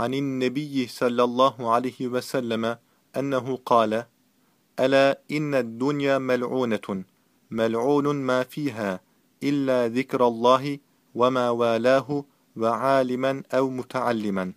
عن النبي صلى الله عليه وسلم أنه قال ألا إن الدنيا ملعونة ملعون ما فيها إلا ذكر الله وما والاه وعالما أو متعلما